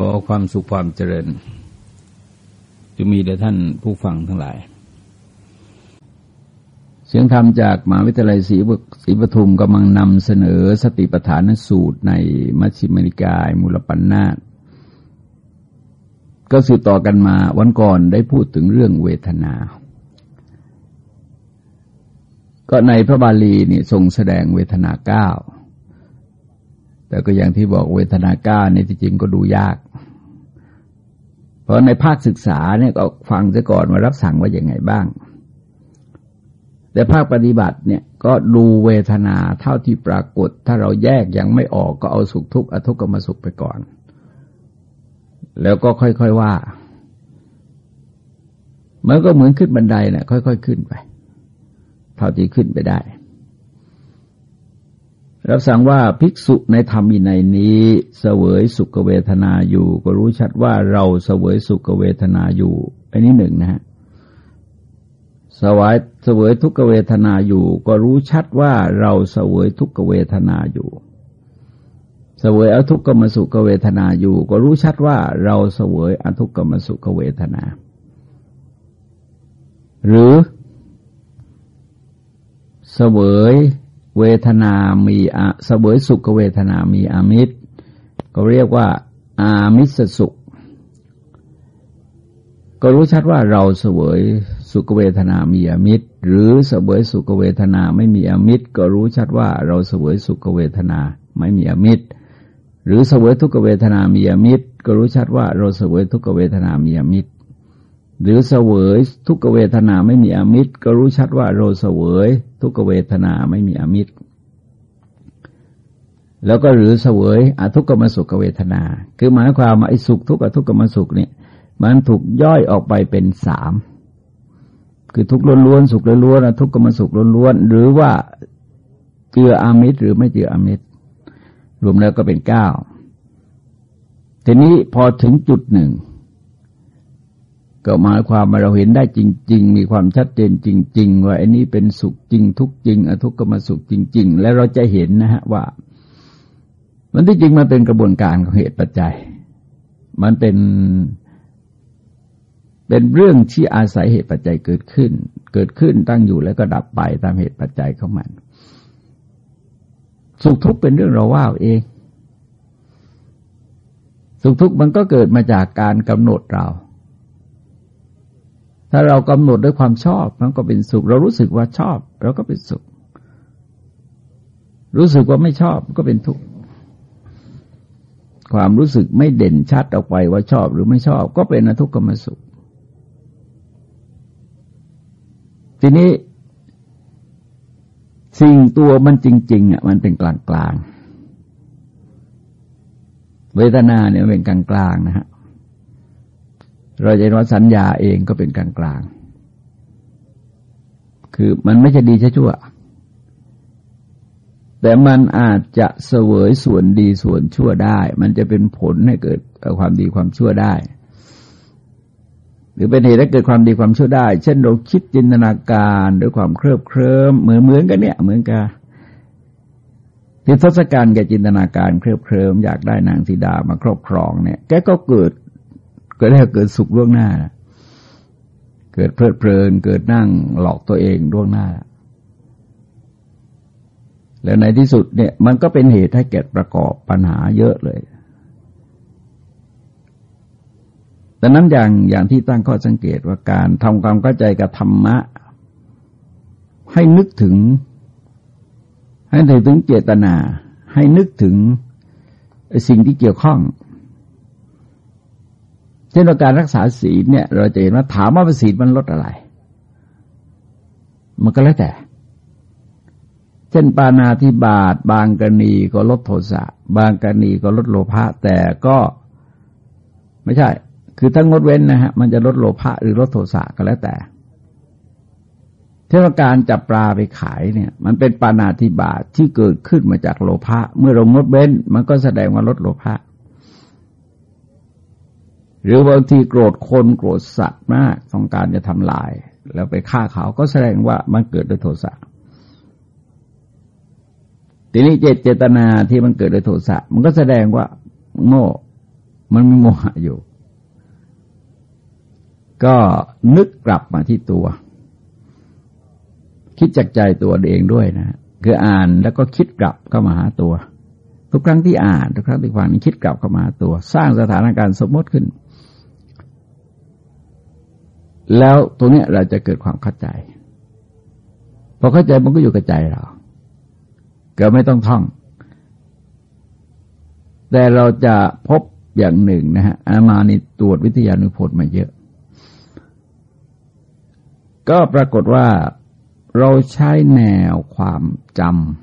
ขอความสุขความเจริญจะมีแด่ท่านผู้ฟังทั้งหลาย เสียงธรรมจากมหาวิทยาลัยศรีศรีปทุมกำลังนำเสนอสติปัฏฐานสูตรในมัชฌิมนิกายมูลปัญนาตก็สืบต่อกันมาวันก่อนได้พูดถึงเรื่องเวทนา ก็ในพระบาลีนี่ทรงแสดงเวทนาเก้า แต่ก็อย่างที่บอกเวทนาเก้าในที่จริงก็ดูยาก เพราะในภาคศึกษาเนี่ยก็ฟังซะก่อนว่ารับสั่งว่าอย่างไงบ้าง แต่ภาคปฏิบัติเนี่ยก็ดูเวทนาเท่าที่ปรากฏ ถ้าเราแยกยังไม่ออกก็เอาสุขทุกข์อทุกขมสุขไปก่อน แล้วก็ค่อยๆว่ามันก็เหมือนขึ้นบันไดเนะ่ยค่อย ๆ ขึ้นไป เท่าที่ขึ้นไปได้ รับสั่งว่าภิกษุในธรรมีในนี้เสวยสุขเวทนาอยู่ ก็รู้ชัดว่าเราเสวยสุขเวทนาอยู่ อันนี้หนึ่งนะฮะสวายเสวยทุกเวทนาอยู่ ก็รู้ชัดว่าเราเสวยทุกเวทนาอยู่ เสวยอทุกขมสุขเวทนาอยู่ ก็รู้ชัดว่าเราเสวยอทุกขมสุขเวทนา หรือเสวย เวทนามีอะเสวยสุขเวทนามีอามิตร ก็เรียกว่าอามิสสุข ก็รู้ชัดว่าเราเสวยสุขเวทนามีอามิตร หรือเสวยสุขเวทนาไม่มีอามิตร ก็รู้ชัดว่าเราเสวยสุขเวทนาไม่มีอามิตร หรือเสวยทุกเวทนามีอามิตร ก็รู้ชัดว่าเราเสวยทุกเวทนามีอามิตร หรือเสวยทุกเวทนาไม่มีอมิตร ก็รู้ชัดว่าเราเสวยทุกเวทนาไม่มีอมิตร แล้วก็หรือเสวยอทุกขมสุขเวทนา คือหมายความว่าไอ้สุขทุกข์อทุกขมสุขเนี่ย มันถูกย่อยออกไปเป็นสามคือทุกข์ล้วนๆสุขล้วนๆทุกขมสุขล้วนๆหรือว่าเจืออมิตร หรือไม่เจืออมิตร รวมแล้วก็เป็นเก้าทีนี้พอถึงจุดหนึ่ง ก็หมายความว่าเราเห็นได้จริง ๆ มีความชัดเจนจริง ๆ ว่าอันนี้เป็นสุขจริง ทุกจริงอทุกขมสุขจริง ๆ และเราจะเห็นนะฮะว่า มันที่จริงมันเป็นกระบวนการของเหตุปัจจัย มันเป็นเป็นเรื่องที่อาศัยเหตุปัจจัยเกิดขึ้น เกิดขึ้นตั้งอยู่แล้วก็ดับไปตามเหตุปัจจัยของมัน สุขทุกข์เป็นเรื่องเราว่าเอง สุขทุกข์มันก็เกิดมาจากการกำหนดเรา ถ้าเรากำหนดด้วยความชอบมันก็เป็นสุข เรารู้สึกว่าชอบเราก็เป็นสุข รู้สึกว่าไม่ชอบก็เป็นทุกข์ความรู้สึกไม่เด่นชัดออกไปว่าชอบหรือไม่ชอบ ก็เป็นอทุกขมสุข ทีนี้ สิ่งตัวมันจริงๆอะมันเป็นกลางกลางเวทนาเนี่ยเป็นกลางกลางนะฮะ เราจะเห็นว่าสัญญาเองก็เป็นกลางกลางคือมันไม่ใช่ดีช่ชั่ว แต่มันอาจจะเสวยส่วนดีส่วนชั่วได้ มันจะเป็นผลให้เกิดความดีความชั่วได้ หรือเป็นเหตุให้เกิดความดีความชั่วได้ เช่นเราคิดจินตนาการด้วยความเคลิบเคลิ้มเหมือนเหมือนกันเนี่ย เหมือนกันที่ทศกัณฐ์แกจินตนาการเคลิบเคลิ้มอยากได้นางสีดามาครอบครองเนี่ย แกก็เกิด ก็ได้เกิดสุขล่วงหน้าเกิดเพลิดเพลิน เกิดนั่งหลอกตัวเองล่วงหน้า แล้วในที่สุดเนี่ย มันก็เป็นเหตุให้เกิดประกอบปัญหาเยอะเลยดังนั้นอย่างอย่างที่ตั้งข้อสังเกตว่าการทำความเข้าใจกับธรรมะ ให้นึกถึง ให้นึกถึงเจตนา ให้นึกถึงสิ่งที่เกี่ยวข้อง ช่นการรักษาศีลเนี่ย เราจะเห็นว่าถามว่าศีลมันลดอะไร มันก็แล้วแต่ เช่นปานาธิบาตบางกรณีก็ลดโทสะบางกรณีก็ลดโลภะแต่ก็ไม่ใช่ คือถ้างดเว้นนะฮะมันจะลดโลภะหรือลดโทสะก็แล้วแต่เทศการจับปลาไปขายเนี่ย มันเป็นปานาธิบาตที่เกิดขึ้นมาจากโลภะเมื่อเรางดเว้น มันก็แสดงว่าลดโลภะ หรือบางทีโกรธคนโกรธสัตว์มากต้องการจะทำลาย แล้วไปฆ่าเขาก็แสดงว่ามันเกิดด้วยโทสะทีนี้เจตเจตนาที่มันเกิดด้วยโทสะมันก็แสดงว่า โง่มันมีโมหะอยู่ ก็นึกกลับมาที่ตัว คิดจากใจตัวเองด้วยนะ คืออ่านแล้วก็คิดกลับเข้ามาหาตัว ทุกครั้งที่อ่าน ทุกครั้งที่ฟังนี้คิดกลับเข้ามาหาตัว สร้างสถานการณ์สมมติขึ้น แล้วตรงนี้เราจะเกิดความเข้าใจพอเข้าใจมันก็อยู่กับใจเราก็ไม่ต้องท่อง แต่เราจะพบอย่างหนึ่งนะฮะอามานี่ตรวจวิทยานุพจน์มาเยอะ ก็ปรากฏว่าเราใช้แนวความจ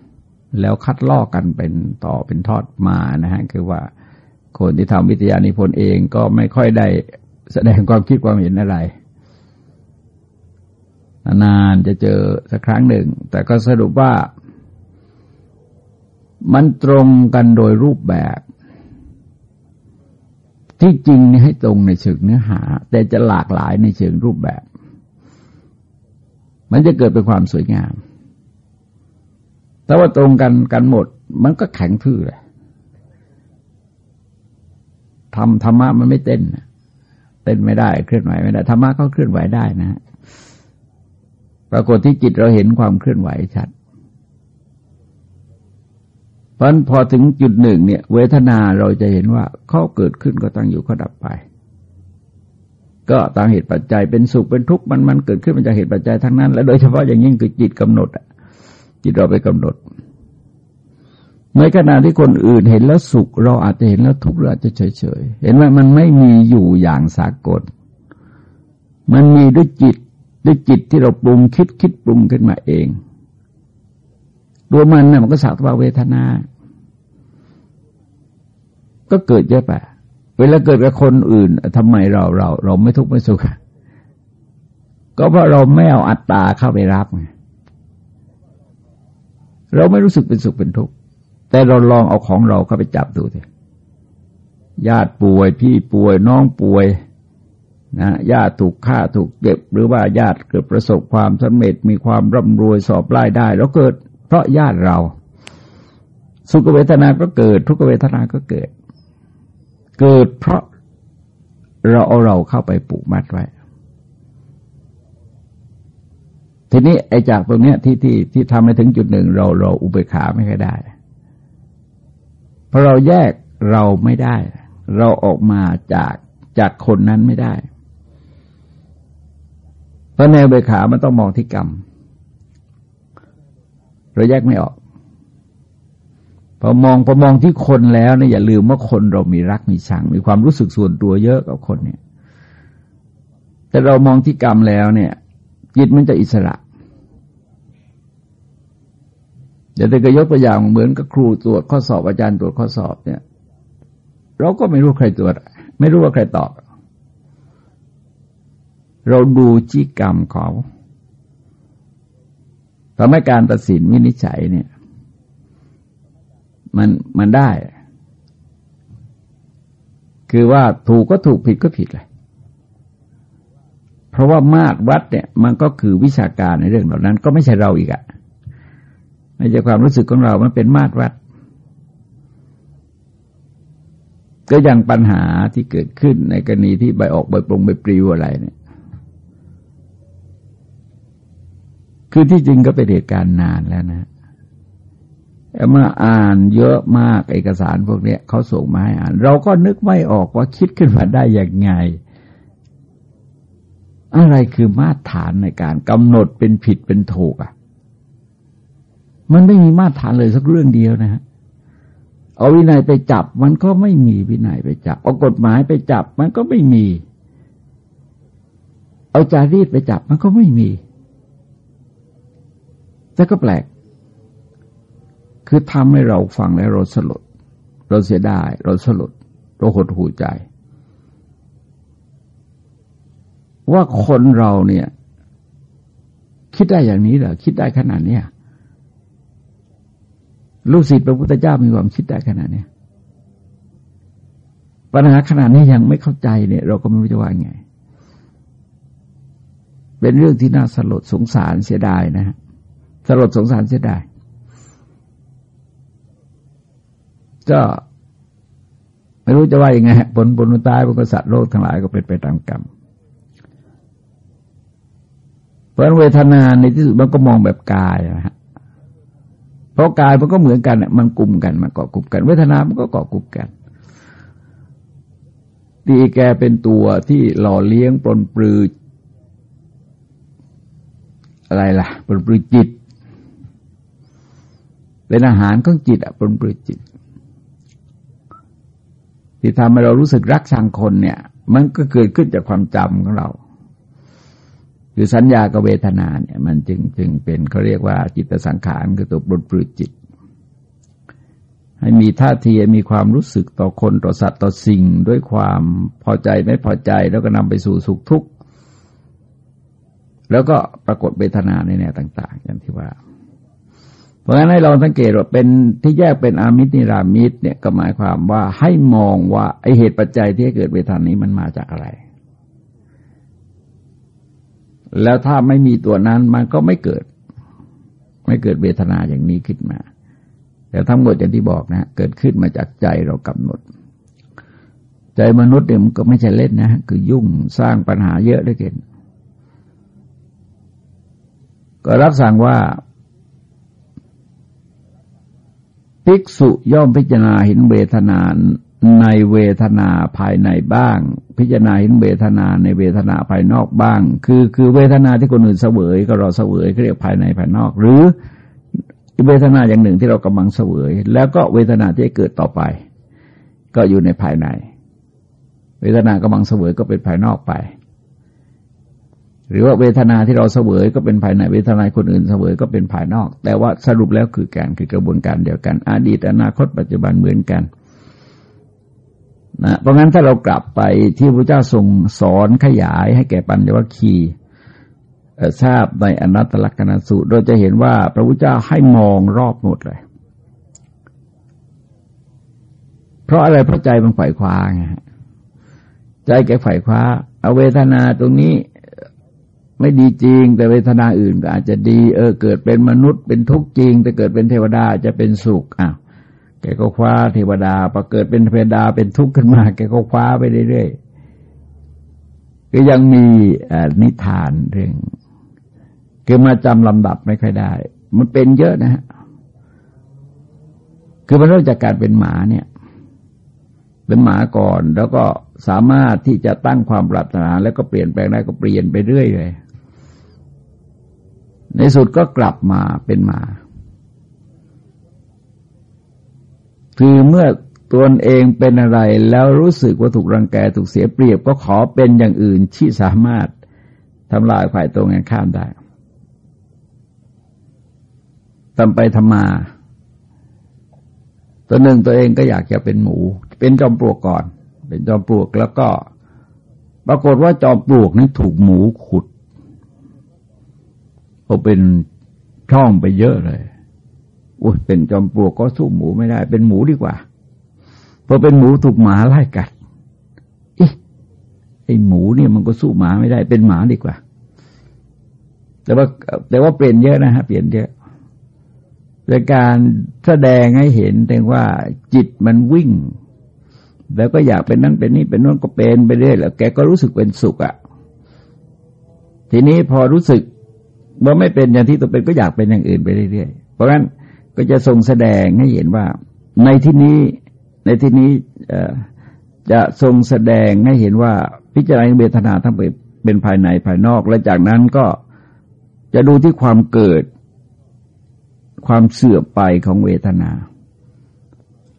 ำแล้วคัดลอกกันเป็นต่อเป็นทอดมานะฮะคือว่าคนที่ทำวิทยานิพนธ์เองก็ไม่ค่อยได้แสดงความคิดความเห็นอะไร นานจะเจอสักครั้งหนึ่ง แต่ก็สรุปว่า มันตรงกันโดยรูปแบบ ที่จริงนี่ให้ตรงในเชิงเนื้อหา แต่จะหลากหลายในเชิงรูปแบบ มันจะเกิดเป็นความสวยงาม แต่ว่าตรงกันกันหมด มันก็แข็งทื่อเลยทำธรรมะมันไม่เต้นเต้นไม่ได้เคลื่อนไหวไม่ได้ธรรมะก็เคลื่อนไหวได้นะ ปรากฏที่จิตเราเห็นความเคลื่อนไหวชัด เพราะพอถึงจุดหนึ่งเนี่ย เวทนาเราจะเห็นว่าเขาเกิดขึ้นก็ตั้งอยู่ก็ดับไป ก็ตามเหตุปัจจัยเป็นสุขเป็นทุกข์มันมันเกิดขึ้นมาจากเหตุปัจจัยทั้งนั้น และโดยเฉพาะอย่างยิ่งคือจิตกำหนดจิตเราไปกำหนดในขณะที่คนอื่นเห็นแล้วสุข เราอาจจะเห็นแล้วทุกข์เราอาจจะเฉยเฉยเห็นว่ามันไม่มีอยู่อย่างสากล มันมีด้วยจิต ด้วยจิตที่เราปรุงคิดคิดปรุงขึ้นมาเองตัวมันนะ่ะมันก็สักว่าเวทนา ก็เกิดเยอะไปเวลาเกิดกับคนอื่นทำไมเราเรา เราไม่ทุกข์ไม่สุขก็เพราะเราไม่เอาอัตตาเข้าไปรับไงเราไม่รู้สึกเป็นสุขเป็นทุกข์แต่เราลองเอาของเราเข้าไปจับดูสิญาติป่วยพี่ป่วยน้องป่วย นะญาติถูกฆ่าถูกเจ็บ หรือว่าญาติเกิดประสบความสำเร็จมีความร่ำรวยสอบไล่ได้ แล้วเกิดเพราะญาติเรา สุขเวทนาก็เกิด ทุกเวทนาก็เกิด เกิดเพราะเราเอาเราเข้าไปปลูกมัดไว้ ทีนี้ไอ้จากตรงเนี้ยที่ที่ที่ทำให้ถึงจุดหนึ่ง เราเราอุเบกขาไม่ค่อยได้เพราะเราแยกเราไม่ได้ เราออกมาจากจากคนนั้นไม่ได้ เพราะแนวเบขา มันต้องมองที่กรรม เราแยกไม่ออกพอมองพอมองที่คนแล้วเนี่ยอย่าลืมว่าคนเรามีรักมีชัง มีความรู้สึกส่วนตัวเยอะกับคนเนี่ย แต่เรามองที่กรรมแล้วเนี่ยจิตมันจะอิสระเดี๋ยวจะยกตัวอย่างเหมือนกับครูตรวจข้อสอบอาจารย์ตรวจข้อสอบเนี่ย เราก็ไม่รู้ใครตรวจ ไม่รู้ว่าใครตอบ เราดูจิกรรมเขาทำให้การตัดสินวินิจฉัยเนี่ย มันมันได้ คือว่าถูกก็ถูกผิดก็ผิดเลยเพราะว่ามาตรวัดเนี่ย มันก็คือวิชาการในเรื่องเหล่านั้น ก็ไม่ใช่เราอีกอะไม่ใช่ความรู้สึกของเรา มันเป็นมาตรวัด ก็อย่างปัญหาที่เกิดขึ้นในกรณีที่ใบออกใบปรงใบปลิวอะไรเนี่ย คือที่จริงก็เป็นเหตุการณ์นานแล้วนะเมื่ออ่านเยอะมากเอกสารพวกนี้เขาส่งมาให้อ่าน เราก็นึกไม่ออกว่าคิดขึ้นมาได้อย่างไง อะไรคือมาตรฐานในการกำหนดเป็นผิดเป็นถูกอะ มันไม่มีมาตรฐานเลยสักเรื่องเดียวนะฮะเอาวินัยไปจับมันก็ไม่มีวินัยไปจับ เอากฎหมายไปจับมันก็ไม่มี เอาจารีตไปจับมันก็ไม่มี แต่ก็แปลก คือทำให้เราฟังแล้วเราสลด เราเสียดาย เราสลด เราหดหูใจ ว่าคนเราเนี่ย คิดได้อย่างนี้เหรอ คิดได้ขนาดเนี้ยลูกศิษย์พระพุทธเจ้ามีความคิดได้ขนาดเนี้ยปัญหาขนาดนี้ยังไม่เข้าใจเนี่ย เราก็ไม่รู้จะว่าไง เป็นเรื่องที่น่าสลดสงสารเสียดายนะฮะ สลดสงสารเสียดายก็ไม่รู้จะว่ายังไงผลผลตายมันก็สัตว์โลกทั้งหลายก็เป็นไปตามกรรมเพราะเวทนาในที่สุดมันก็มองแบบกายนะฮะเพราะกายมันก็เหมือนกันมันกลุ่มกันมันเกาะกลุ่มกัน เวทนามันก็เกาะกลุ่มกันตีแกเป็นตัวที่หล่อเลี้ยงปลนปลืออะไรล่ะ ปลนปลือจิต เป็นอาหารของจิตอะปลนปลือจิต ที่ทำให้เรารู้สึกรักชังคนเนี่ย มันก็เกิดขึ้นจากความจำของเรา คือสัญญากับเวทนาเนี่ย มันจึงจึงเป็นเขาเรียกว่าจิตสังขารคือตัวปลปลือจิต ให้มีท่าทีมีความรู้สึกต่อคนต่อสัตว์ต่อสิ่ง ด้วยความพอใจไม่พอใจแล้วก็นำไปสู่สุขทุกข์แล้วก็ปรากฏเวทนาในแนวต่าง ๆ อย่างที่ว่า เพราะฉะนั้นให้เราสังเกตว่าเป็นที่แยกเป็นอามิตรนิรามิตรเนี่ยก็หมายความว่าให้มองว่าไอเหตุปัจจัยที่เกิดเวทานี้มันมาจากอะไร แล้วถ้าไม่มีตัวนั้นมันก็ไม่เกิด ไม่เกิดเวทนาอย่างนี้ขึ้นมา แต่ทั้งหมดอย่างที่บอกนะเกิดขึ้นมาจากใจเรากำหนด ใจมนุษย์เนี่ยมันก็ไม่ใช่เล่นนะ คือยุ่งสร้างปัญหาเยอะด้เกินก็รับสั่งว่า ภิกษุย่อมพิจารณาเห็นเวทนาในเวทนาภายในบ้าง พิจารณาเห็นเวทนาในเวทนาภายนอกบ้าง คือคือเวทนาที่คนอื่นเสวยก็เราเสวยเรียกภายในภายนอก หรือเวทนาอย่างหนึ่งที่เรากำลังเสวย แล้วก็เวทนาที่เกิดต่อไป ก็อยู่ในภายใน เวทนากำลังเสวยก็เป็นภายนอกไป หรือว่าเวทนาที่เราเสวยก็เป็นภายในเวทนาคนอื่นเสวยก็เป็นภายนอก แต่ว่าสรุปแล้วคือการคือกระบวนการเดียวกัน อดีตอนาคตปัจจุบันเหมือนกันนะเพราะงั้นถ้าเรากลับไปที่พระเจ้าทรงสอนขยายให้แก่ปัญญวัคคีทราบในอนัตตลกนัสูตรเราจะเห็นว่าพระพุทธเจ้าให้มองรอบหมดเลย เพราะอะไรเพราะใจมันฝ่ายคว้าไงใจแกฝ่ายคว้าเอาเวทนาตรงนี้ ไม่ดีจริง แต่เวทนาอื่นก็อาจจะดี เออ เกิดเป็นมนุษย์เป็นทุกข์จริง แต่เกิดเป็นเทวดาจะเป็นสุขอ้าวแกก็คว้าเทวดาพอเกิดเป็นเทวดาเป็นทุกข์ขึ้นมา แกก็คว้าไปเรื่อยๆก็ยังมีนิทานเรื่องคือมาจำลำดับไม่ค่อยได้ มันเป็นเยอะนะฮะคือมันเริ่มจากการเป็นหมาเนี่ย เป็นหมาก่อนแล้วก็ สามารถที่จะตั้งความปรารถนาแล้วก็เปลี่ยนแปลงได้ก็เปลี่ยนไปเรื่อยเลย ในสุดก็กลับมาเป็นหมา คือเมื่อตัวเองเป็นอะไรแล้วรู้สึกว่าถูกรังแกถูกเสียเปรียบก็ขอเป็นอย่างอื่นที่สามารถทำลายฝ่ายตรงกันข้ามได้ทำไปทำมาตัวหนึ่งตัวเองก็อยากจะเป็นหมู เป็นจอมปลวกก่อน เป็นจอมปลวกแล้วก็ ปรากฏว่าจอมปลวกนี้ถูกหมูขุดก็เป็นช่องไปเยอะเลยโอ้ยเป็นจอมปลวกก็สู้หมูไม่ได้ เป็นหมูดีกว่าพอเป็นหมูถูกหมาไล่กัดอีไอหมูเนี่ยมันก็สู้หมาไม่ได้ เป็นหมาดีกว่า แต่ว่า แต่ว่าเปลี่ยนเยอะนะฮะเปลี่ยนเยอะเป็นการแสดงให้เห็นถึงว่าจิตมันวิ่ง แล้วก็อยากเป็นนั้นเป็นนี่เป็นนั่นก็เป็นไปเรื่อยแล้วแกก็รู้สึกเป็นสุขอะ่ะ ทีนี้พอรู้สึกว่าไม่เป็นอย่างที่ตัวเป็นก็อยากเป็นอย่างอื่นไปเรื่อยๆเพราะฉะนั้นก็จะทรงแสดงให้เห็นว่า ในที่นี้ในที่นี้จะทรงแสดงให้เห็นว่าพิจารณาเวทนาทั้งเป็นภายในภายนอก และจากนั้นก็จะดูที่ความเกิด ความเสื่อมไปของเวทนา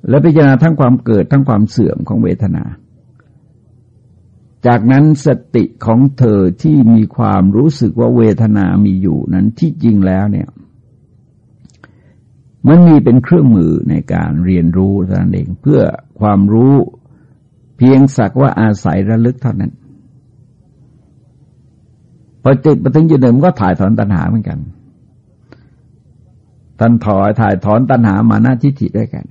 และพิจารณาทั้งความเกิดทั้งความเสื่อมของเวทนา จากนั้นสติของเธอที่มีความรู้สึกว่าเวทนามีอยู่นั้นที่จริงแล้วเนี่ย มันมีเป็นเครื่องมือในการเรียนรู้เท่านั้นเองเพื่อความรู้เพียงสักว่าอาศัยระลึกเท่านั้นพอจิตมาถึงจุดหนึ่งก็ถ่ายถอนตัณหาเหมือนกัน ตันถอยถ่ายถอนตัณหามาหน้าทิฏฐิด้วยกัน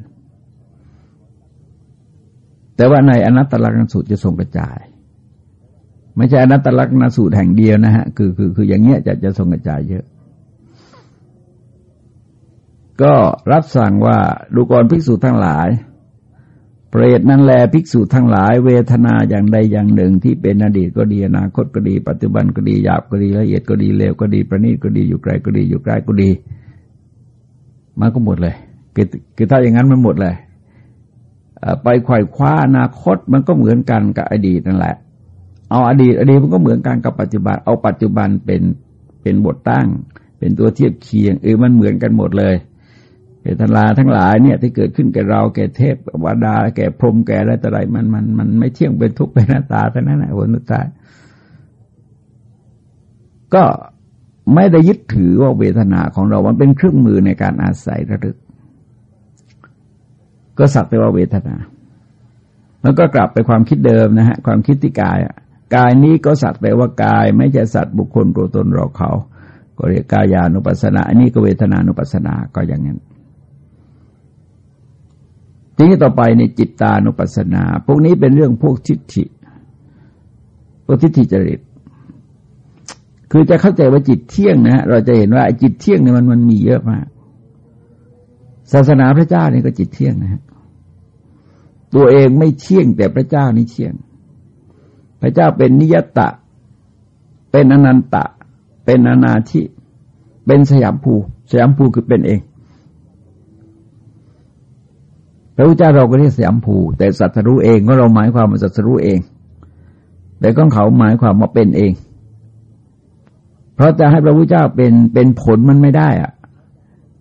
แต่ว่าในอนัตตลักษณสูตรจะส่งกระจาย ไม่ใช่อนัตตลักษณสูตรแห่งเดียวนะฮะคือคือคืออย่างเงี้ยจะจะส่งกระจายเยอะ ก็รับสั่งว่าดูกรภิกษุทั้งหลายเปรตนั่นแลภิกษุทั้งหลาย เวทนาอย่างใดอย่างหนึ่ง ที่เป็นอดีตก็ดีอนาคตก็ดี ปัจจุบันก็ดีหยาบก็ดีละเอียดก็ดีเลวก็ดีประณีตก็ดีอยู่ไกลก็ดีอยู่ใกล้ก็ดีมันก็หมดเลยคือคือถ้าอย่างนั้นมันหมดเลย ไปไขว่คว้าอนาคตมันก็เหมือนกันกับอดีตนั่นแหละ เอาอดีต อดีตมันก็เหมือนกันกับปัจจุบัน เอาปัจจุบันเป็นเป็นบทตั้ง เป็นตัวเทียบเคียงเออมันเหมือนกันหมดเลยเวทนาทั้งหลายเนี่ยที่เกิดขึ้นแก่เราแก่เทพวดา แก่พรมแก่อะไรต่ออะไรมันมันมันไม่เที่ยงเป็นทุกข์เป็นหน้าตาเท่านั้นแหละวันสุดท้ายก็ไม่ได้ยึดถือว่าเวทนาของเรา มันเป็นเครื่องมือในการอาศัยระลึก ก็สักแต่ว่าเวทนาแล้วก็กลับไปความคิดเดิมนะฮะความคิดที่กายกายนี้ก็สักแต่ว่ากาย ไม่ใช่สัตว์บุคคลตัวตนเราเขา ก็เรียกกายานุปัสสนาอันนี้ก็เวทนานุปัสสนาก็อย่างนั้นทีนี้ต่อไปในจิตตานุปัสสนา พวกนี้เป็นเรื่องพวกทิฏฐิพวกทิฏฐิจริต คือจะเข้าใจว่าจิตเที่ยงนะเราจะเห็นว่าจิตเที่ยงเนี่ยมันมันมีเยอะมาก ศาสนาพระเจ้านี่ก็จิตเที่ยงนะฮะตัวเองไม่เที่ยงแต่พระเจ้านี่เที่ยง พระเจ้าเป็นนิยตะ เป็นอนันตะ เป็นอนาธิเป็นสยามภู สยามภูคือเป็นเอง พระพุทธเจ้าเราก็เรียกสยามภู แต่สัตรู้เองก็เราหมายความว่าสัตรู้เอง แต่ของเขาหมายความว่าเป็นเอง เพราะจะให้พระพุทธเจ้าเป็นเป็นผลมันไม่ได้อะ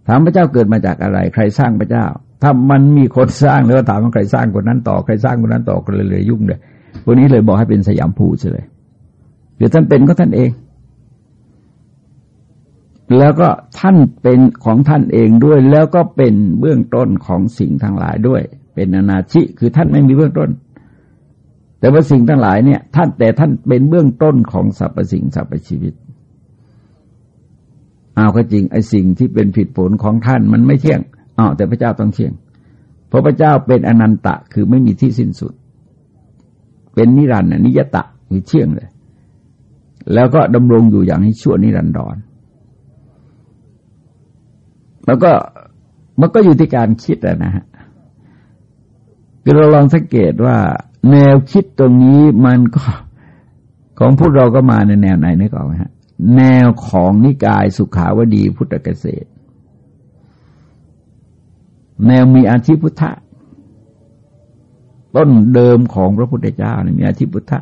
ถามพระเจ้าเกิดมาจากอะไร ใครสร้างพระเจ้า ถ้ามันมีคนสร้างแล้วถามว่าใครสร้างคนนั้นต่อใครสร้างคนนั้นต่อก็เลยเลยยุ่งเลยวันนี้เลยบอกให้เป็นสยามภูเฉยเดี๋ยวท่านเป็นก็ท่านเอง แล้วก็ท่านเป็นของท่านเองด้วย แล้วก็เป็นเบื้องต้นของสิ่งทั้งหลายด้วย เป็นอนาชิคือท่านไม่มีเบื้องต้น แต่ว่าสิ่งทั้งหลายเนี่ย ท่านแต่ท่านเป็นเบื้องต้นของสรรพสิ่งสรรพชีวิต เอาก็จริงไอ้สิ่งที่เป็นผิดผลของท่านมันไม่เที่ยงอ้าวแต่พระเจ้าต้องเที่ยง เพราะพระเจ้าเป็นอนันตะคือไม่มีที่สิ้นสุด เป็นนิรันดร์นิยตะคือเที่ยงเลย แล้วก็ดำรงอยู่อย่างนี้ชั่วนิรันดรแล้วก็มันก็อยู่ที่การคิดนะฮะคือเราลองสังเกตว่า แนวคิดตรงนี้มันก็ของพวกเราก็มาในแนวไหนนึกออกไหมฮะ แนวของนิกายสุขาวดีพุทธเกษตร แนวมีอาชีพุทธะต้นเดิมของพระพุทธเจ้าเนี่ยมีอาชีพุทธะ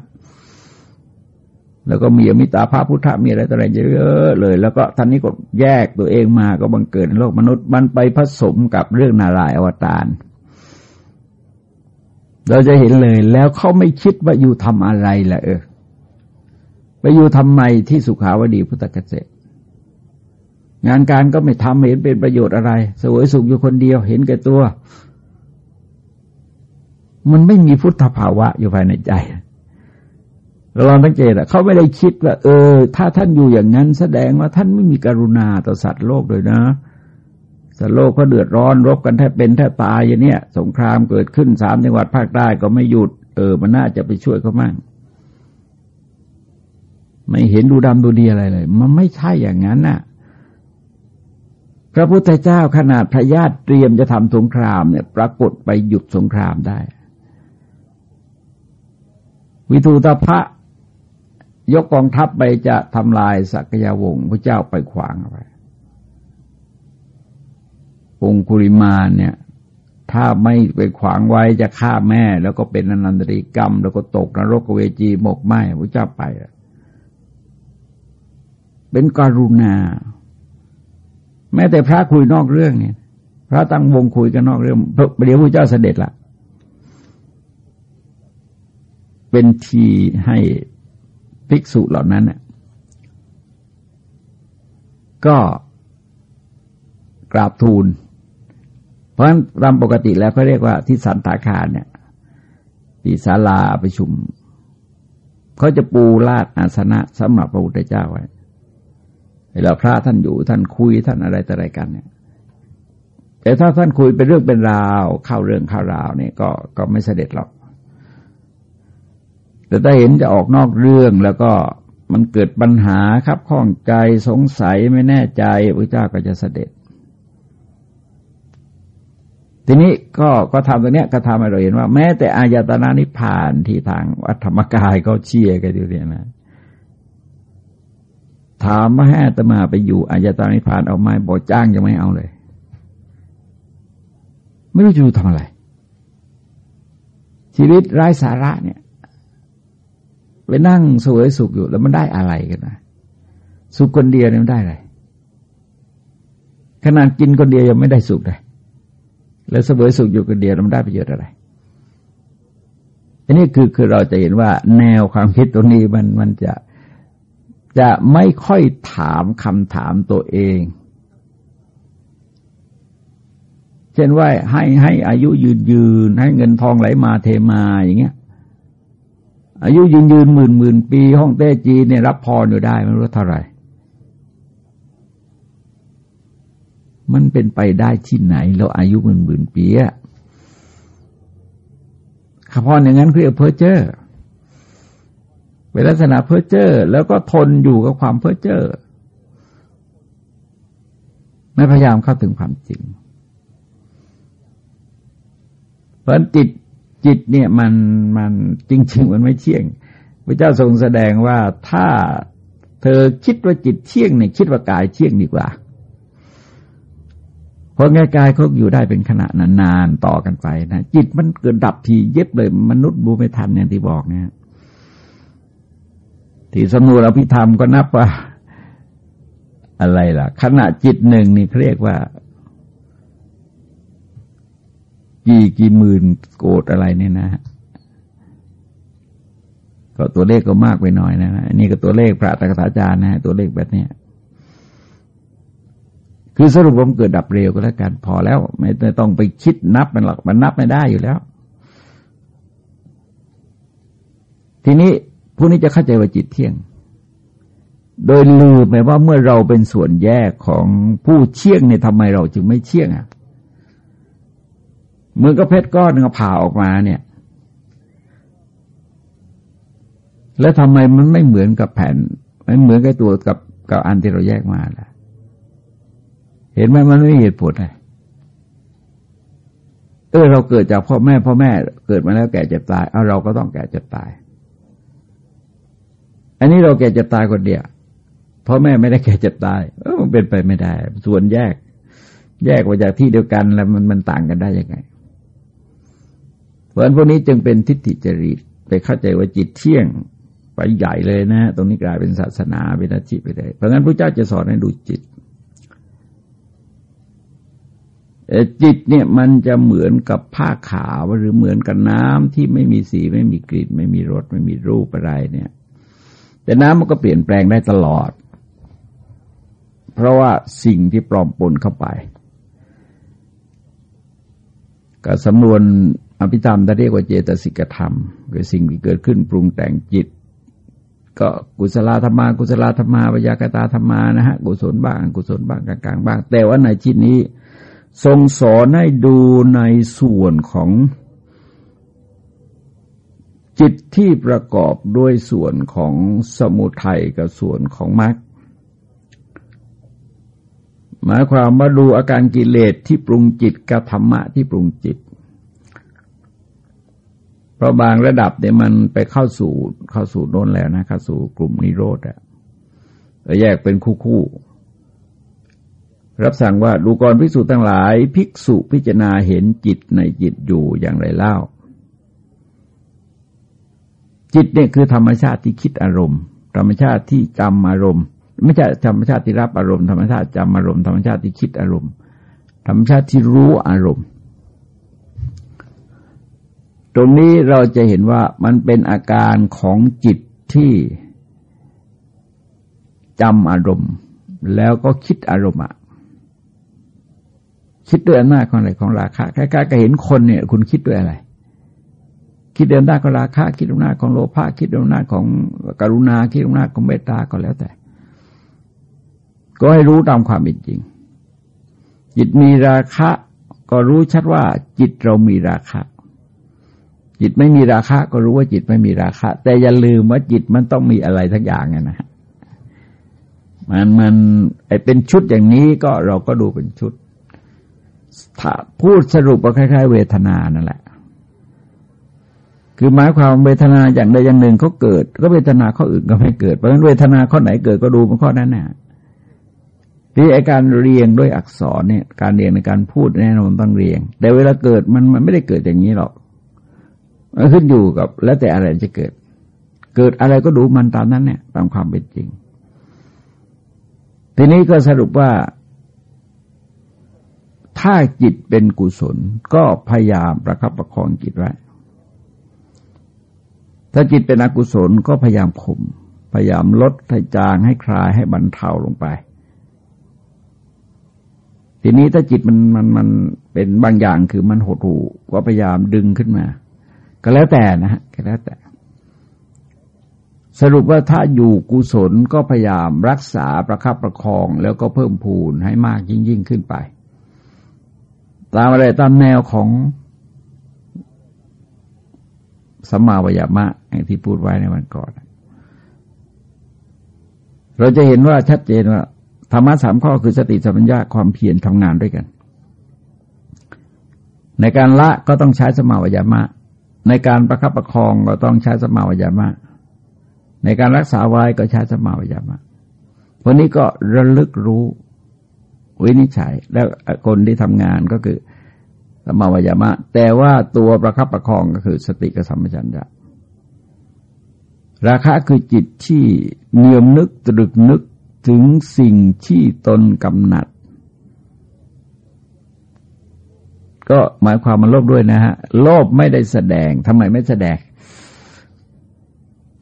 แล้วก็มีอมิตาภาพพุทธะมีอะไรต่ออะไรเยอะเลย แล้วก็ท่านนี้ก็แยกตัวเองมาก็บังเกิดในโลกมนุษย์มันไปผสมกับเรื่องนารายอวตารเราจะเห็นเลยแล้วเขาไม่คิดว่าอยู่ทำอะไรแหละเออ ไปอยู่ทำไมที่สุขาวดีพุทธเกษตรงานการก็ไม่ทำเห็นเป็นประโยชน์อะไร สวยสุขอยู่คนเดียวเห็นแก่ตัว มันไม่มีพุทธภาวะอยู่ภายในใจเราลองสังเกตอะเขาไม่ได้คิดว่า เออ ถ้าท่านอยู่อย่างนั้น แสดงว่าท่านไม่มีกรุณาต่อสัตว์โลกเลยนะสัตว์โลกเขาเดือดร้อนรบกันแทบเป็นแทบตายอย่างเนี้ยสงครามเกิดขึ้นสามจังหวัดภาคใต้ก็ไม่หยุด เออ มันน่าจะไปช่วยเขามั่ง ไม่เห็นดูดำดูดีอะไรเลย มันไม่ใช่อย่างนั้นน่ะ พระพุทธเจ้าขนาดพระญาติเตรียมจะทำสงครามเนี่ย ปรากฏไปหยุดสงครามได้ วิทูตพระยกกองทัพไปจะทำลายสักยาวงศ์พระเจ้าไปขวางไว้องคุริมาเนี่ย ถ้าไม่ไปขวางไว้จะฆ่าแม่ แล้วก็เป็นอนันตริกรรม แล้วก็ตกนรกเวจีหมกไหมพระเจ้าไป เป็นการุณา แม้แต่พระคุยนอกเรื่องเนี่ย พระตั้งวงคุยกันนอกเรื่องเดี๋ยวพระเจ้าเสด็จละเป็นทีให้ภิกษุเหล่านั้นก็กราบทูล เพราะฉะนั้นตามปกติแล้วเขาเรียกว่าที่สันตาคารเนี่ยที่ศาลาประชุม เขาจะปูลาดอาสนะสำหรับพระพุทธเจ้าไว้ ลาพระท่านอยู่ท่านคุยท่านอะไรต่ออะไรกันเนี่ย แต่ถ้าท่านคุยเป็นเรื่องเป็นราวเข้าเรื่องเข้าราวเนี่ยก็ก็ไม่เสด็จหรอก แต่ถ้าเห็นจะออกนอกเรื่องแล้วก็มันเกิดปัญหาครับข้องใจสงสัยไม่แน่ใจพระเจ้าก็จะเสด็จ ทีนี้ก็ก็ทำตรงเนี้ยก็ทำให้เราเห็นว่า แม้แต่อายตนะนิพพานที่ทางวัฒรรมกายเขาเชียร์กันอยู่เนี่ยนะ ถามมาให้ตมาไปอยู่อายตนะนิพพานเอาไม้บอกจ้างยังไม่เอาเลย ไม่รู้จะทำอะไร ชีวิตไร้สาระเนี่ยไปนั่งสวยสุขอยู่แล้วมันได้อะไรกันนะสุขคนเดียวเนี่ยมันได้อะไรขนาดกินคนเดียวยังไม่ได้สุขเลยแล้วเสวยสุขอยู่คนเดียวมันได้ประโยชน์อะไรอันนี้คือคือเราจะเห็นว่าแนวความคิดตรงนี้มันมันจะ จะไม่ค่อยถามคำถามตัวเอง เช่นว่าให้ให้อายุยืนยืน ให้เงินทองไหลมาเทมาอย่างเงี้ย อายุยืนยืนหมื่นหมื่นปีห้องเต้จีเนี่ยรับพรอยู่ได้ไม่รู้เท่าไหร่ มันเป็นไปได้ที่ไหนเราอายุหมื่นหมื่นปีอะขพรอย่างนั้นคือเพ้อเจ้อ เป็นลักษณะเพ้อเจ้อแล้วก็ทนอยู่กับความเพ้อเจ้อไม่พยายามเข้าถึงความจริง เพราะจิตจิตเนี่ยมันมันจริง ๆ มันไม่เที่ยง พระเจ้าทรงแสดงว่าถ้าเธอคิดว่าจิตเที่ยงเนี่ยคิดว่ากายเที่ยงดีกว่า เพราะง่ายกายเขาอยู่ได้เป็นขณะนานๆต่อกันไปนะจิตมันเกิดดับทีเย็บเลยมนุษย์บูไม่ทันอย่างที่บอกเนี่ย ที่สมุรอภิธรรมก็นับว่า อะไรล่ะ ขณะจิตหนึ่งนี่เรียกว่า กี่กี่หมื่นโกดอะไรเนี่ยนะก็ตัวเลขก็มากไปหน่อยนะอันนี้ก็ตัวเลขพระตถาจารย์นะตัวเลขแบบเนี้ยคือสรุปผมเกิดดับเร็วก็แล้วกันพอแล้ว ไม่ต้องไปคิดนับมันหรอกมันนับไม่ได้อยู่แล้ว ทีนี้ ผู้นี้จะเข้าใจว่าจิตเที่ยง โดยลืมไปว่าเมื่อเราเป็นส่วนแยกของผู้เชี่ยงเนี่ยทำไมเราจึงไม่เชี่ยงอะเมือก็เพชรก้อนนึงผ่าออกมาเนี่ย แล้วทำไมมันไม่เหมือนกับแผ่นไม่เหมือนกับตัวกับกับอันที่เราแยกมาล่ะ เห็นไหมมันไม่เหตุผลเลยเออเราเกิดจากพ่อแม่พ่อแม่เกิดมาแล้วแก่เจ็บตาย เอาเราก็ต้องแก่เจ็บตาย อันนี้เราแก่เจ็บตายคนเดียวพ่อแม่ไม่ได้แก่เจ็บตายเออมันเป็นไปไม่ได้ ส่วนแยก แยกมาจากที่เดียวกันแล้วมันมันต่างกันได้ยังไงเพราะฉะนั้นพวกนี้จึงเป็นทิฏฐิจริตไปเข้าใจว่าจิตเที่ยงไปใหญ่เลยนะ ตรงนี้กลายเป็นศาสนาเป็นอาชีพไปเลยเพราะงั้นพระเจ้าจะสอนให้ดูจิตจิตเนี่ยมันจะเหมือนกับผ้าขาวหรือเหมือนกับน้ำที่ไม่มีสีไม่มีกลิ่นไม่มีรสไม่มีรูปอะไรเนี่ย แต่น้ำมันก็เปลี่ยนแปลงได้ตลอด เพราะว่าสิ่งที่ปลอมปนเข้าไปกับสำนวนอภิธรรมที่เรียกว่าเจตสิกธรรมคือสิ่งที่เกิดขึ้นปรุงแต่งจิต ก็กุศลธรรมา กุศลธรรมาวิยากตาธรรมานะฮะกุศลบ้างกุศลบ้างกลางๆบ้าง แต่ว่าในชิ้นนี้ ทรงสอนให้ดูในส่วนของ จิตที่ประกอบด้วยส่วนของสมุทัยกับส่วนของมรรคหมายความมาดูอาการกิเลสที่ปรุงจิตกับธรรมะที่ปรุงจิต เพราะบางระดับเนี่ยมันไปเข้าสู่เข้าสู่โน้นแล้วนะเข้าสู่กลุ่มนิโรธอะแยกเป็นคู่คู่รับสั่งว่าดูกรภิกษุทั้งหลาย ภิกษุพิจารณาเห็นจิตในจิตอยู่อย่างไรเล่า จิตเนี่ยคือธรรมชาติที่คิดอารมณ์ ธรรมชาติที่จำอารมณ์ ไม่ใช่ธรรมชาติที่รับอารมณ์ธรรมชาติจำอารมณ์ธรรมชาติที่คิดอารมณ์ ธรรมชาติที่รู้อารมณ์ ตรงนี้เราจะเห็นว่ามันเป็นอาการของจิตที่จำอารมณ์ แล้วก็คิดอารมณ์คิดด้วยอำนาจของอะไรของราคะคล้ายๆกับเห็นคนเนี่ย คุณคิดด้วยอะไร คิดด้วยอำนาจของราคะคิดด้วยอำนาจของโลภะคิดด้วยอำนาจของกรุณาคิดด้วยอำนาจของเมตตาก็แล้วแต่ ก็ให้รู้ตามความเป็นจริง จิตมีราคะก็รู้ชัดว่าจิตเรามีราคะ จิตไม่มีราคะ ก็รู้ว่าจิตไม่มีราคะ แต่อย่าลืมว่าจิตมันต้องมีอะไรทั้งอย่างไงนะมันมันไอเป็นชุดอย่างนี้ก็เราก็ดูเป็นชุดพูดสรุปว่าคล้ายๆ เวทนานั่นแหละ คือหมายความเวทนาอย่างใดอย่างหนึ่งเขาเกิดก็เวทนาข้ออื่นก็ไม่เกิด เพราะฉะนั้นเวทนาข้อไหนเกิดก็ดูมันข้อนั้นน่ะที่ไอการเรียงด้วยอักษรเนี่ย การเรียงในการพูดแน่นอนต้องเรียง แต่เวลาเกิดมันมันไม่ได้เกิดอย่างนี้หรอกมันขึ้นอยู่กับ แล้วแต่อะไรจะเกิด เกิดอะไรก็ดูมันตามนั้นเนี่ยตามความเป็นจริง ทีนี้ก็สรุปว่า ถ้าจิตเป็นกุศล ก็พยายามประคับประคองจิตไว้ ถ้าจิตเป็นอกุศลก็พยายามข่มพยายามลดให้จางให้คลายให้บรรเทาลงไป ทีนี้ถ้าจิตมันมันมันเป็นบางอย่างคือมันหดหู่ก็พยายามดึงขึ้นมา ก็แล้วแต่นะฮะก็แล้วแต่ สรุปว่าถ้าอยู่กุศลก็พยายามรักษาประคับประคอง แล้วก็เพิ่มพูนให้มากยิ่งยิ่งขึ้นไป ตามอะไรตามแนวของ สัมมาวยามะอย่างที่พูดไว้ในวันก่อน เราจะเห็นว่าชัดเจนว่าธรรมะสามข้อคือสติสัมปชัญญะความเพียรทำงานด้วยกัน ในการละก็ต้องใช้สมาวยามะ ในการประคับประคองก็ต้องใช้สมาวยามะ ในการรักษาไว้ก็ใช้สมาวยามะวันนี้ก็ระลึกรู้วินิจฉัย แล้วคนที่ทำงานก็คือ สมาวยามะ แต่ว่าตัวประคับประคองก็คือสติกับสัมปชัญญะราคะคือจิตที่เนียมนึกตรึกนึกถึงสิ่งที่ตนกำหนัด ก็หมายความมันโลภด้วยนะฮะ โลภไม่ได้แสดงทำไมไม่แสดง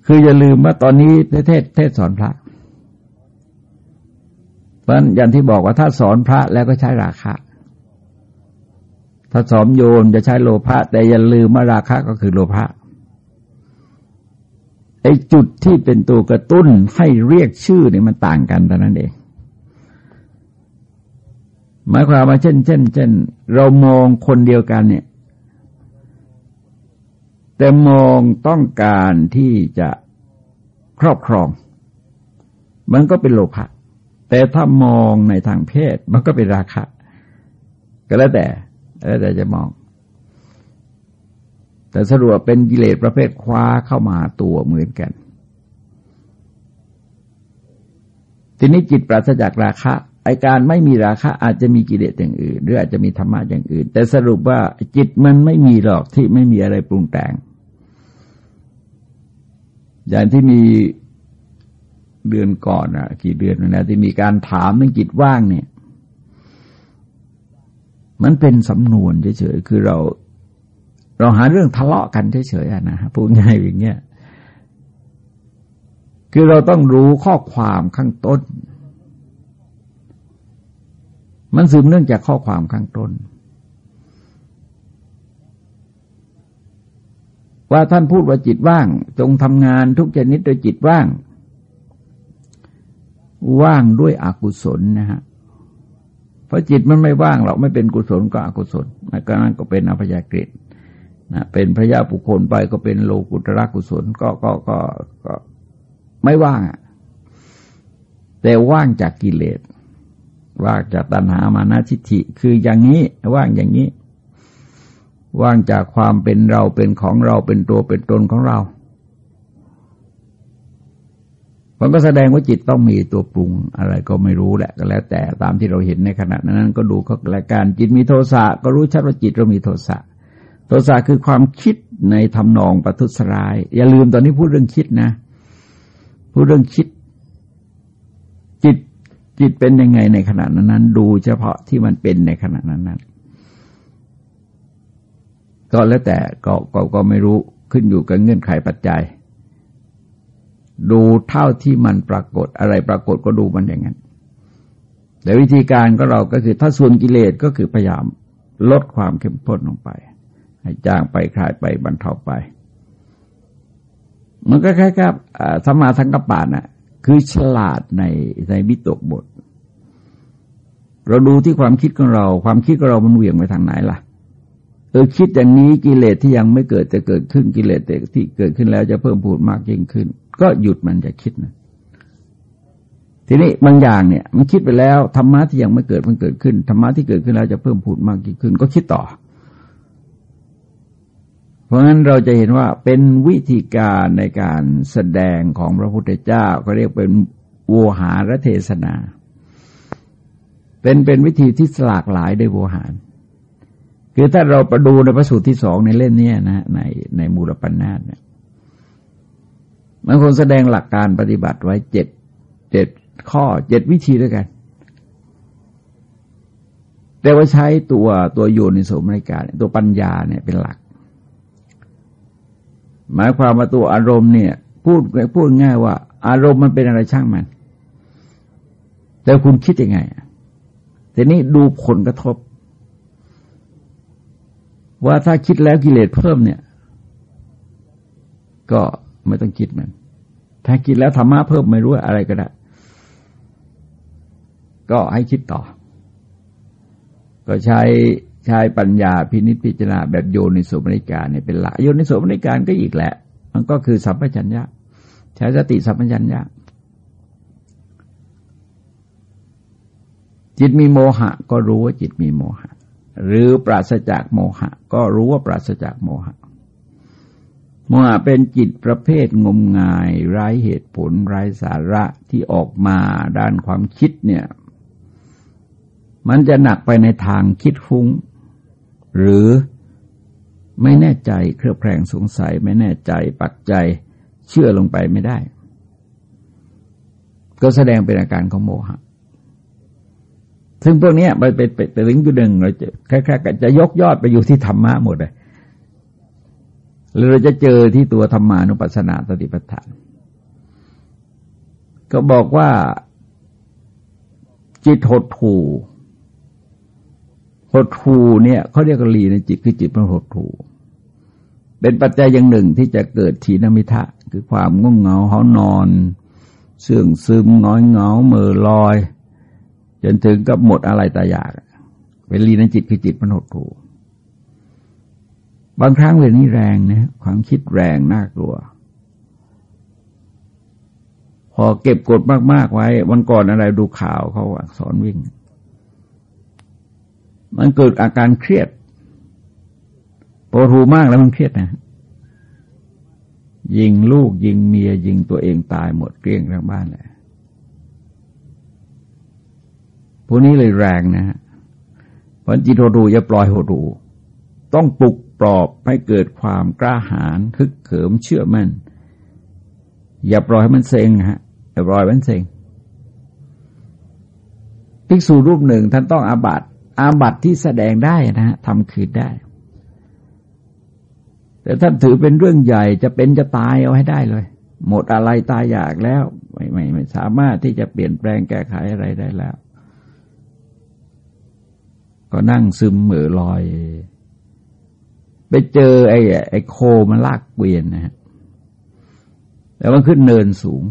คืออย่าลืมว่าตอนนี้เทศเทศสอนพระเพราะอย่างที่บอกว่าถ้าสอนพระแล้วก็ใช้ราคะ ถ้าสอนโยมจะใช้โลภะแต่อย่าลืมว่าราคะก็คือโลภะไอ้จุดที่เป็นตัวกระตุ้นให้เรียกชื่อเนี่ยมันต่างกันแต่นั้นเองหมายความว่าเช่นเช่นเช่นเรามองคนเดียวกันเนี่ย แต่มองต้องการที่จะครอบครอง มันก็เป็นโลภะแต่ถ้ามองในทางเพศ มันก็เป็นราคะ ก็แล้วแต่ แล้วแต่จะมอง แต่สรุปเป็นกิเลสประเภทคว้าเข้ามาตัวเหมือนกัน ทีนี้จิตปราศจากราคะไอการไม่มีราคะอาจจะมีกิเลสอย่างอื่น หรืออาจจะมีธรรมะอย่างอื่น แต่สรุปว่าจิตมันไม่มีหรอกที่ไม่มีอะไรปรุงแต่ง อย่างที่มีเดือนก่อนอะกี่เดือนนะที่มีการถามเรื่องจิตว่างเนี่ย มันเป็นสำนวนเฉยๆ คือเรา เราหาเรื่องทะเลาะกันเฉยๆนะพูดง่ายอย่างเงี้ย คือเราต้องรู้ข้อความข้างต้น มันสืบเนื่องจากข้อความข้างต้น ว่าท่านพูดว่าจิตว่าง จงทำงานทุกชนิดโดยจิตว่าง ว่างด้วยอกุศลนะฮะ เพราะจิตมันไม่ว่างหรอกไม่เป็นกุศลก็อกุศลนั่นก็เป็นอภยากฤินะเป็นพระยาบุคคลไปก็เป็นโลกุตระกุศลก็ก็ก็ก็ไม่ว่างแต่ว่างจากกิเลสว่างจากตัณหามานาทิฏฐิคืออย่างนี้ว่างอย่างนี้ ว่างจากความเป็นเราเป็นของเราเป็นตัวเป็นตนของเรา มันก็แสดงว่าจิตต้องมีตัวปรุงอะไรก็ไม่รู้แหละก็แล้ว แต่ตามที่เราเห็นในขณะนั้นก็ดูเขาละการจิตมีโทสะก็รู้ชัดว่าจิตเรามีโทสะโทสะคือความคิดในทำนองประทุษร้าย อย่าลืมตอนนี้พูดเรื่องคิดนะพูดเรื่องคิด จิตจิตเป็นยังไงในขณะนั้น ดูเฉพาะที่มันเป็นในขณะนั้นนั้นก็แล้วแต่ก็ก็ก็ไม่รู้ขึ้นอยู่กับเงื่อนไขปัจจัย ดูเท่าที่มันปรากฏอะไรปรากฏก็ดูมันอย่างนั้น แต่วิธีการก็เราก็คือถ้าส่วนกิเลสก็คือพยายามลดความเข้มข้นลงไป ให้จางไปคลายไปบรรเทาไป มันก็แค่ครับสมาสังกปานะคือฉลาดในในบิตกบท เราดูที่ความคิดของเรา ความคิดของเรามันเหวี่ยงไปทางไหนล่ะเออคิดอย่างนี้กิเลสที่ยังไม่เกิดจะเกิดขึ้นกิเลสที่เกิดขึ้นแล้วจะเพิ่มพูดมากยิ่งขึ้น ก็หยุดมันจะคิดนะทีนี้บางอย่างเนี่ย มันคิดไปแล้วธรรมะที่ยังไม่เกิดมันเกิดขึ้นธรรมะที่เกิดขึ้นแล้วจะเพิ่มพูดมากยิ่งขึ้น ก็คิดต่อ เพราะฉะนั้นเราจะเห็นว่าเป็นวิธีการในการแสดงของพระพุทธเจ้าก็เรียกเป็นโวหารเทศนา เป็นเป็นวิธีที่หลากหลายโดยโวหารคือถ้าเราประดูในพระสูตรที่สองในเล่มนี้นะในในมูลปัญนาเนี่ย มันคงแสดงหลักการปฏิบัติไว้เจ็ดเจ็ดข้อเจ็ดวิธีด้วยกัน แต่ว่าใช้ตัวตัวโยนิโสมนิการตัวปัญญาเนี่ยเป็นหลัก หมายความว่าตัวอารมณ์เนี่ยพูดพูดง่ายว่า อารมณ์มันเป็นอะไรช่างมัน แต่คุณคิดยังไงทีนี้ดูผลกระทบ ว่าถ้าคิดแล้วกิเลสเพิ่มเนี่ย ก็ ไม่ต้องคิดมัน ถ้าคิดแล้วธรรมะเพิ่มไม่รู้อะไรก็ได้ ก็ให้คิดต่อ ก็ใช้ใช้ปัญญาพินิจพิจารณาแบบโยนิโสมนิการเนี่ยเป็นหลักโยนิโสมนิการก็อีกแหละ มันก็คือสัมปชัญญะ ใช้สติสัมปชัญญะจิตมีโมหะ ก็รู้ว่าจิตมีโมหะ หรือปราศจากโมหะ ก็รู้ว่าปราศจากโมหะ โมหะเป็นจิตประเภทงมงายไร้เหตุผลไร้สาระที่ออกมาด้านความคิดเนี่ย มันจะหนักไปในทางคิดฟุ้ง หรือไม่แน่ใจเครือบแคลงสงสัยไม่แน่ใจปักใจเชื่อลงไปไม่ได้ ก็แสดงเป็นอาการของโมหะ ซึ่งพวกนี้ไปไปไปไปลิงก์อยู่หนึ่งเราจะแค่ๆจะยกยอดไปอยู่ที่ธรรมะหมดเลย เราจะเจอที่ตัวธรรมานุปัสสนาสติปัฏฐาน ก็บอกว่าจิตหดถูหดหูเนี่ยเขาเรียกลีในจิตคือจิตมันหดหูเป็นปัจจัยอย่างหนึ่งที่จะเกิดทีนมิทะ คือความง่วงเหงาหานอน เสื่องซึมง้อยเหงาเมื่อลอย จนถึงกับหมดอะไรตายากเป็นลีในจิตคือจิตมันหดหู บางครั้งเวลนี้แรงนะความคิดแรงน่ากลัว พอเก็บกดมาก ๆ ไว้ วันก่อนอะไรดูข่าวเขาสอนวิ่ง มันเกิดอาการเครียดปวดหูมากแล้วมันเครียดนะ ยิงลูกยิงเมีย ยิงตัวเองตายหมดเกลี้ยงทั้งบ้านเลยพวกนี้เลยแรงนะฮะเพราะจิตโหดูอย่าปล่อยโหดู ต้องปลุก ปลอบให้เกิดความกล้าหาญคึกเขิมเชื่อมั่น อย่าปล่อยให้มันเซ็งฮะอย่าปล่อยมันเซ็งภิกษุรูปหนึ่งท่านต้องอาบัติอาบัติที่แสดงได้นะฮะทำคืนได้ แต่ท่านถือเป็นเรื่องใหญ่จะเป็นจะตายเอาให้ได้เลย หมดอะไรตายอยากแล้วไม่ไม่ไม่สามารถที่จะเปลี่ยนแปลงแก้ไขอะไรได้แล้ว ก็นั่งซึมเหม่อลอย ไปเจอไอ้ไอ้โคมันลากเกวียนนะฮะแต่มันขึ้นเนินสูง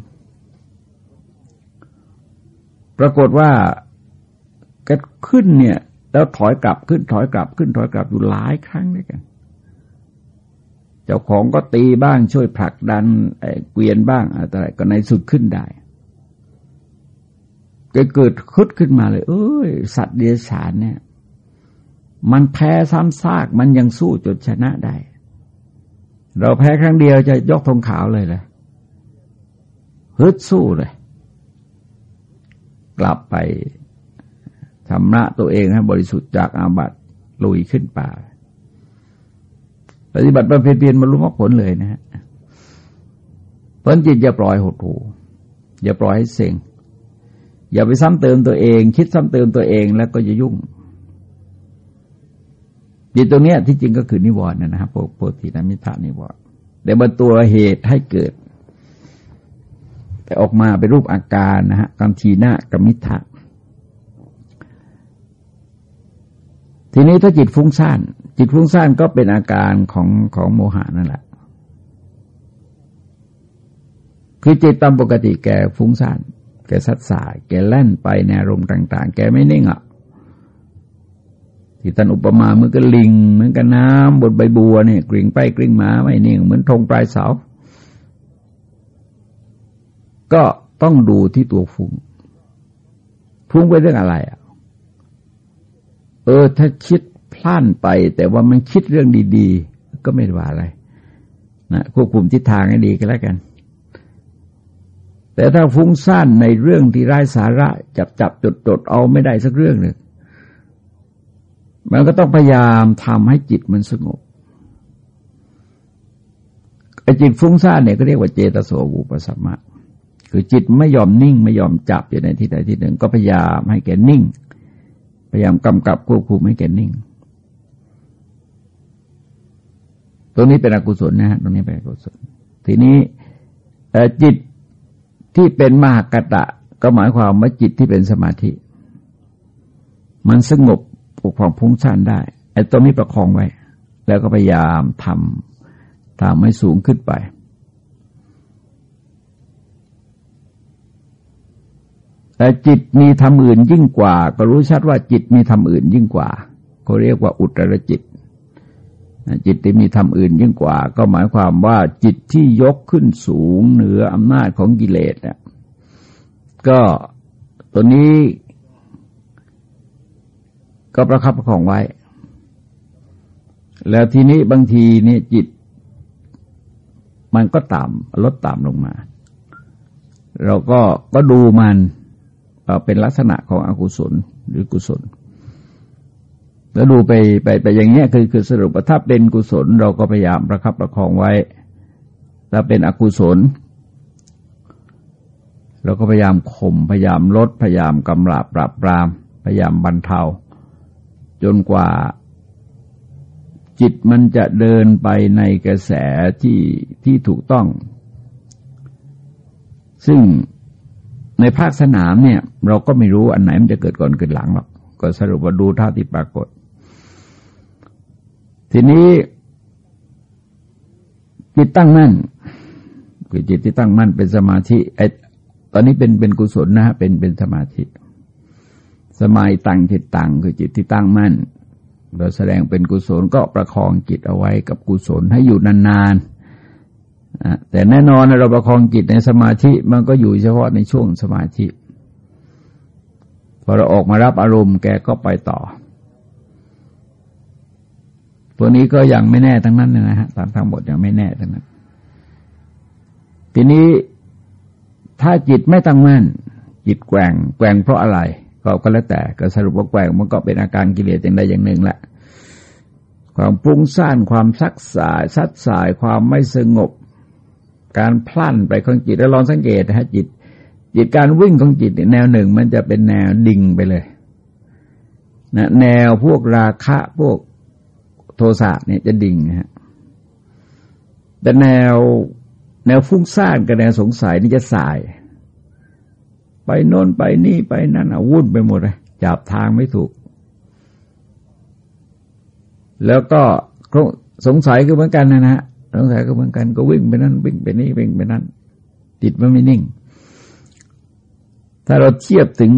ปรากฏว่าก็ขึ้นเนี่ย แล้วถอยกลับขึ้นถอยกลับ ขึ้นถอยกลับอยู่หลายครั้งด้วยกัน เจ้าของก็ตีบ้างช่วยผลักดันเกวียนบ้างอะไรก็ในสุดขึ้นได้ก็เกิดคุดขึ้นมาเลย เอ้ย สัตว์เดรัจฉานเนี่ย มันแพ้ซ้ำซากมันยังสู้จนชนะได้ เราแพ้ครั้งเดียวจะยกธงขาวเลยเลยฮึดสู้เลย กลับไปชำระตัวเองให้บริสุทธิ์จากอาบัติลุยขึ้นป่า ปฏิบัติบำเพ็ญเพียรบรรลุมรรคผลเลยนะฮะเพราะจิตอย่าปล่อยหดหูอย่าปล่อยให้เซ็งอย่าไปซ้ำเติมตัวเอง คิดซ้ำเติมตัวเองแล้วก็จะยุ่ง จิตตรงนี้ที่จริงก็คือนิวรณ์นะฮะโพธินามิทานิวรณ์แต่บนตัวเหตุให้เกิด แต่ออกมาเป็นรูปอาการนะฮะกำทีน้ากมิทะทีนี้ถ้าจิตฟุ้งซ่าน จิตฟุ้งซ่านก็เป็นอาการของของโมหะนั่นแหละ คือจิตตามปกติแกฟุ้งซ่าน แกสัดสายแกแล่นไปในอารมณ์ต่าง ๆ แกไม่นิ่งอะ ที่ท่านอุปมาเหมือนกับลิง เหมือนกับน้ำบนใบบัวเนี่ยกริ่งไปกริ่งมาไม่นิ่งเหมือนธงปลายเสา ก็ต้องดูที่ตัวฟุ้งพุ่งไปเรื่องอะไรอะเออ ถ้าคิดพล่านไป แต่ว่ามันคิดเรื่องดีๆ ก็ไม่ว่าอะไรนะควบคุมทิศทางให้ดีก็แล้วกัน แต่ถ้าฟุ้งซ่านในเรื่องที่ไร้สาระ จับจับจดจดเอาไม่ได้สักเรื่องหนึ่ง มันก็ต้องพยายามทำให้จิตมันสงบไอ้จิตฟุ้งซ่านเนี่ยก็เรียกว่าเจตโสอุปสัมมะคือจิตไม่ยอมนิ่งไม่ยอมจับอยู่ในที่ใดที่หนึ่ง ก็พยายามให้แกนิ่ง พยายามกำกับควบคุมให้แกนิ่ง ตรงนี้เป็นอกุศลนะฮะตรงนี้เป็นอกุศล ทีนี้จิตที่เป็นมหากตะ ก็หมายความว่าจิตที่เป็นสมาธิ มันสงบ ปกครองพุ่งซ่านได้ไอ้ตรงนี้ประคองไว้ แล้วก็พยายามทำทำให้สูงขึ้นไป แต่จิตมีธรรมอื่นยิ่งกว่า ก็รู้ชัดว่าจิตมีธรรมอื่นยิ่งกว่าเขาเรียกว่าอุตรจิตจิตที่มีธรรมอื่นยิ่งกว่า ก็หมายความว่าจิตที่ยกขึ้นสูงเหนืออำนาจของกิเลสเนี่ยก็ตัวนี้ ก็ประคับประคองไว้ แล้วทีนี้บางทีนี่จิต มันก็ต่ำลดต่ำลงมา เราก็ก็ดูมันเป็นลักษณะของอกุศลหรือกุศล แล้วดูไปไปไปอย่างเงี้ยคือคือสรุปว่าถ้าเป็นกุศล เราก็พยายามประคับประคองไว้ ถ้าเป็นอกุศลเราก็พยายามข่มพยายามลดพยายามกำราบปราบปราม พยายามบรรเทา จนกว่าจิตมันจะเดินไปในกระแสที่ที่ถูกต้อง ซึ่งในภาคสนามเนี่ย เราก็ไม่รู้อันไหนมันจะเกิดก่อนเกิดหลังหรอก ก็สรุปว่าดูเท่าที่ปรากฏ ทีนี้จิตตั้งมั่น คือจิตที่ตั้งมั่นเป็นสมาธิไอตอนนี้เป็นเป็นกุศลนะฮะเป็นเป็นสมาธิ สมัยตั้งจิตตั้งคือจิตที่ตั้งมั่น เราแสดงเป็นกุศลก็ประคองจิตเอาไว้กับกุศลให้อยู่นานๆแต่แน่นอนเราประคองจิตในสมาธิมันก็อยู่เฉพาะในช่วงสมาธิพอเราออกมารับอารมณ์แกก็ไปต่อตัวนี้ก็ยังไม่แน่ทั้งนั้นนะฮะตามทั้งหมดยังไม่แน่ทั้งนั้น ทีนี้ถ้าจิตไม่ตั้งมั่น จิตแกว่งแกว่งเพราะอะไร ก็ก็แล้วแต่ก็สรุปว่าแกว่งมันก็เป็นอาการกิเลสอย่างใดอย่างหนึ่งแหละความปุ้งซ่านความซักสายซัดสายความไม่สงบ การพลั่นไปของจิตแล้วลองสังเกตนะฮะจิต จิตการวิ่งของจิตแนวหนึ่ง มันจะเป็นแนวดิ่งไปเลยนะแนวพวกราคะพวกโทสะเนี่ยจะดิ่งนะฮะแต่แนวแนวฟุ้งซ่านกับแนวสงสัยนี่จะสาย ไปโน่นไปนี่ไปนั่นอะวุ่นไปหมดเลยจับทางไม่ถูก แล้วก็สงสัยก็เหมือนกันนะฮะสงสัยก็เหมือนกันก็วิ่งไปนั่นวิ่งไปนี่วิ่งไปนั่นจิตมันไม่นิ่ง ถ้าเราเทียบถึง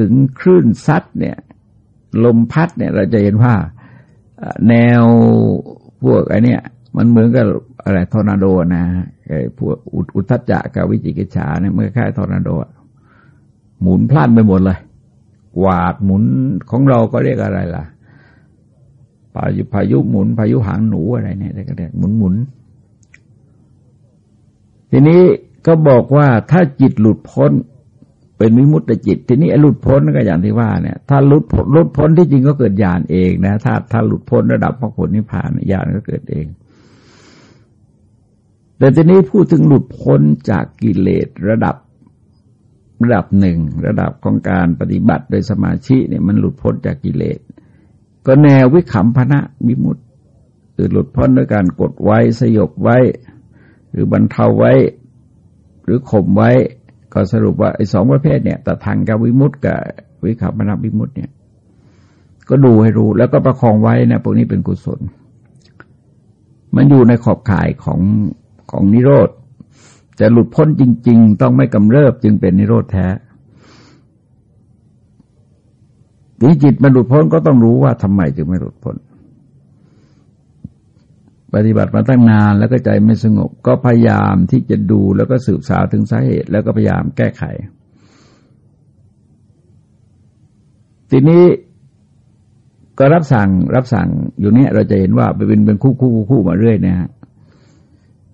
ถึงคลื่นซัดเนี่ย ลมพัดเนี่ย เราจะเห็นว่าแนวพวกไอ้เนี่ย มันเหมือนกับอะไรทอร์นาโดนะไอ้พวกอุทธัจจะกับวิจิกิจฉาเนี่ยมันคล้ายทอร์นาโด หมุนพล่านไปหมดเลยกวาดหมุนของเราก็เรียกอะไรล่ะพายุพายุหมุน พายุหางหนูอะไรเนี่ยก็เรียกหมุนหมุนทีนี้ก็บอกว่าถ้าจิตหลุดพ้นเป็นวิมุตติจิต ทีนี้หลุดพ้นก็อย่างที่ว่าเนี่ย ถ้าหลุดหลุดพ้นที่จริงก็เกิดญาณเองนะ ถ้าถ้าหลุดพ้นระดับมรรคผลนิพพานญาณก็เกิดเอง แต่ทีนี้พูดถึงหลุดพ้นจากกิเลสระดับ ระดับหนึ่งระดับของการปฏิบัติโดยสมาธิเนี่ยมันหลุดพ้นจากกิเลส ก็แนววิขำพนะวิมุตติคือหลุดพ้นด้วยการกดไว้สยบไว้ หรือบรรเทาไว้ หรือข่มไว้ ก็สรุปว่าไอ้สองประเภทเนี่ยแต่ทางกับวิมุตต์กับวิขับมนาวิมุตต์เนี่ย ก็ดูให้รู้แล้วก็ประคองไว้นะพวกนี้เป็นกุศล มันอยู่ในขอบข่ายของของนิโรธ จะหลุดพ้นจริง ๆ ต้องไม่กำเริบจึงเป็นนิโรธแท้ทีจิตมันหลุดพ้นก็ต้องรู้ว่าทำไมจึงไม่หลุดพ้น ปฏิบัติมาตั้งนานแล้วก็ใจไม่สงบ ก็พยายามที่จะดูแล้วก็สืบสาวถึงสาเหตุ แล้วก็พยายามแก้ไข ทีนี้ก็รับสั่งรับสั่งอยู่เนี้ยเราจะเห็นว่าเป็นเป็นคู่คู่คู่มาเรื่อยนะฮะ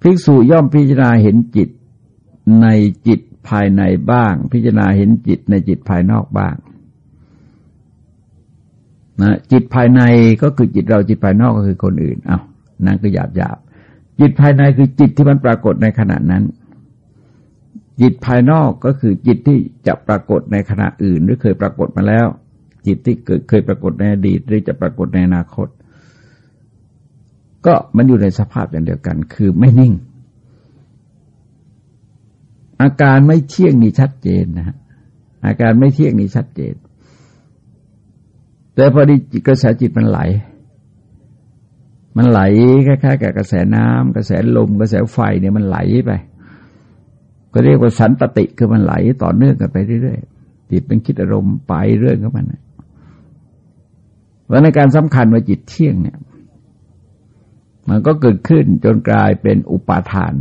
ภิกษุย่อมพิจารณาเห็นจิตในจิตภายในบ้าง พิจารณาเห็นจิตในจิตภายนอกบ้างนะจิตภายในก็คือจิตเราจิตภายนอกก็คือคนอื่นเอา้านั่นก็หยาบหยาบจิตภายในคือจิตที่มันปรากฏในขณะนั้น จิตภายนอกก็คือจิตที่จะปรากฏในขณะอื่น หรือเคยปรากฏมาแล้ว จิตที่เกิดเคยปรากฏในอดีตหรือจะปรากฏในอนาคต ก็มันอยู่ในสภาพอย่างเดียวกัน คือไม่นิ่ง อาการไม่เที่ยงนี่ชัดเจนนะฮะอาการไม่เที่ยงนี่ชัดเจน แต่พอดีกระแสจิตมันไหล มันไหลคล้ายๆกับกระแสน้ำกระแสลม กระแสไฟเนี่ยมันไหลไป ก็เรียกว่าสันตติคือมันไหลต่อเนื่องกันไปเรื่อยๆจิตเป็นคิดอารมณ์ไปเรื่องของมันว่าในการสำคัญว่าจิตเที่ยงเนี่ย มันก็เกิดขึ้นจนกลายเป็นอุปาทาน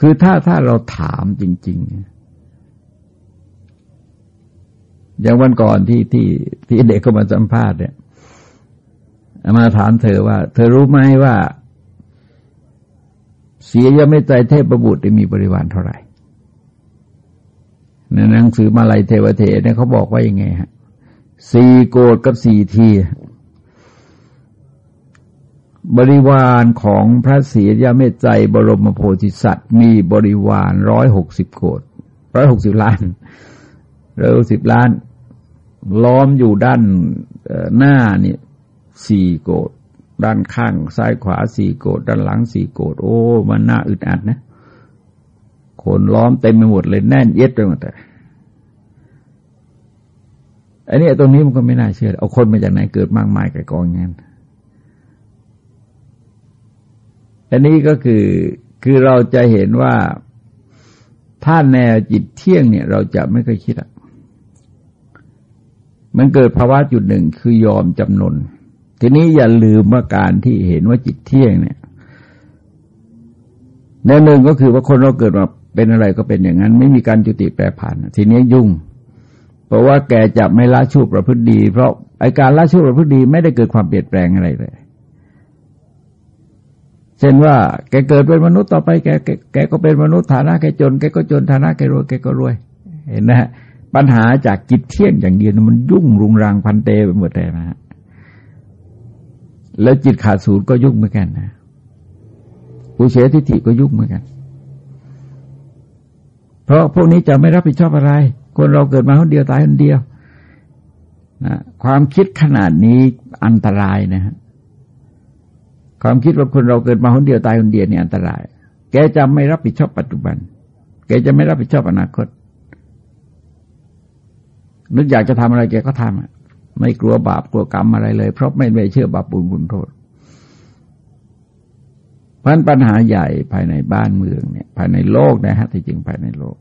คือถ้าถ้าเราถามจริง ๆ อย่างวันก่อนที่ที่ที่เด็กก็มาสัมภาษณ์เนี่ยมาถามเธอว่า เธอรู้ไหมว่า เสียยไม่ใจเทพประบุตรมีบริวารเท่าไหร่ในหนังสือมาลัยเทวเทเนี่ยเขาบอกว่ายังไงฮะสี่โกดกับสี่ที บริวารของพระศรียเมตใจบรมโพธิสัตว์ มีบริวารร้อยหกสิบโกดร้อยหกสิบล้านร้อยหกสิบล้าน ล้อมอยู่ด้านหน้านี่สี่โกดด้านข้างซ้ายขวาสี่โกดด้านหลังสี่โกดโอ้มันน่าอึดอัดนะคนล้อมเต็มไปหมดเลยแน่นเย็ดไปหมดแต่อันนี้ตรงนี้มันก็ไม่น่าเชื่อ เอาคนมาจากไหนเกิดมากมายกับกองงาน อันนี้ก็คือคือเราจะเห็นว่าถ้าแนวจิตเที่ยงเนี่ย เราจะไม่เคยคิดอะมันเกิดภาวะจุดหนึ่งคือยอมจำนน ทีนี้อย่าลืมว่าการที่เห็นว่าจิตเที่ยงเนี่ยแนวหนึ่งก็คือว่าคนเราเกิดมาเป็นอะไรก็เป็นอย่างนั้น ไม่มีการจุติแปรผันทีนี้ยุ่ง เพราะว่าแกจะไม่ละชั่วประพฤติดี เพราะไอการละชั่วประพฤติดีไม่ได้เกิดความเปลี่ยนแปลงอะไรเลย เช่นว่าแกเกิดเป็นมนุษย์ต่อไปแกแกก็เป็นมนุษย์ฐานะแกจนแกก็จนฐานะแกรวยแกก็รวย เห็นนะฮะปัญหาจากจิตเที่ยงอย่างเดียวมันยุ่งรุงรังพันเตไปหมดเลยนะฮะแล้วจิตขาดศูนย์ก็ยุ่งเหมือนกันนะอุเฉทิฏฐิก็ยุ่งเหมือนกัน เพราะพวกนี้จะไม่รับผิดชอบอะไร คนเราเกิดมาคนเดียวตายคนเดียวนะความคิดขนาดนี้อันตรายนะฮะ ความคิดว่าคนเราเกิดมาคนเดียวตายคนเดียวเนี่ยอันตราย แกจะไม่รับผิดชอบปัจจุบัน แกจะไม่รับผิดชอบอนาคต นึกอยากจะทำอะไรแกก็ทำไม่กลัวบาปกลัวกรรมอะไรเลย เพราะไม่ไม่เชื่อบาปบุญคุณโทษพันปัญหาใหญ่ภายในบ้านเมืองเนี่ยภายในโลกนะฮะที่จริงภายในโลก